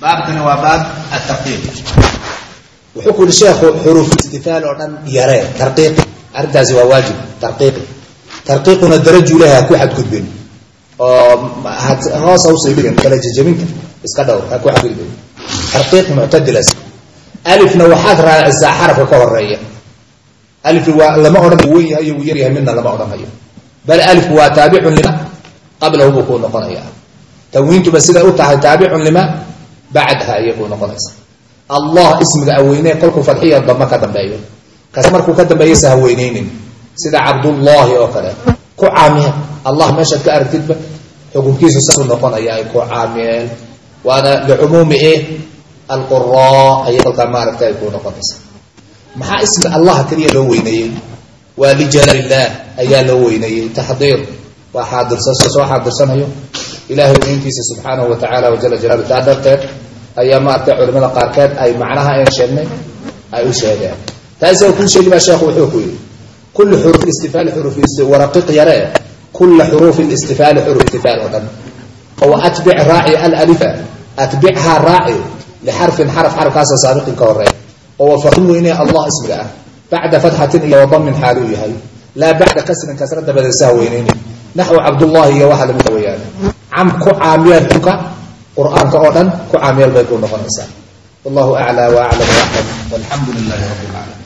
baabkani waa baab ataqiiq wuxuu ku yihi sheekhu xuruuf istifaal oo dhan yaree tarqiiqi arrintaasi waa waajib tarqiiqi tarqiiquna darajuu lehay ha ku xadgudbin oo hoos hausa dhigin kala jejebinta iska dhowr ha ku xadgudbin. Tarqiiq muctadilas alifna waxaad raacisaa xarafka ka horreeya alif waa lama odhan wen yahay uu yaryahay midna lama odhanayo bal alifku waa taabicun lima qablahu buu kuu noqonaya tanwiintuba siday u tahay taabicun lima bacdaha ayay kuu noqonaysa. Allah ismiga aweyne kolkuu fadxiya damba ka dambeeyo. Kase markuu ka dambeeyasa haweyneynin sida cabdullaahi oo kale. Ku caamiyeen. Allah meeshaad ka aragtidba xukunkiisu saasuu noqonaya ay ku caamiyeen. Waana licumuumi e ayay kolkaa maaragta ay kuu noqonaysa. Maxaa ismiga allah keliya loo weyneeyey waa lijalaal illaah ayaa loo weyneeyey taxdiir. Waa xaadirsan soo xaadirsanayo ilahay weyntiisa subxaanahu wa wajala jalaalu taa darteed ayaa maaragtay culimada qaarkeed ay macnaha aynu sheegnay ay u sheegeen. Taa kuu sheegi baa sheekhu wuxuu ku yidhi kullu xuruuf istifaali xuruuf waraqiq yaree kulla xuruufi istifaali xuruf istifaal oo dhan. Oo atbic raaci alalifa atbichaa raaci lixarfin xaraf xarafkaasoo saabiqin ka horreeya oo wafaqin weynee allah ismiga ah. Bacda fatxatin iyo wadamin xaaluu yahay. Laa bacda kasrin kasra dabadeed saha weyneyni naxwu cabdullahi iyo waxa lamida weyaan cam ku caamiyeel xunka qur'aanka oo dhan ku caamiyeel bay ku noqonaysaa. Wallahu aclaa waaclam waaxkam walxamdu lilahi rabbi lcaalamiin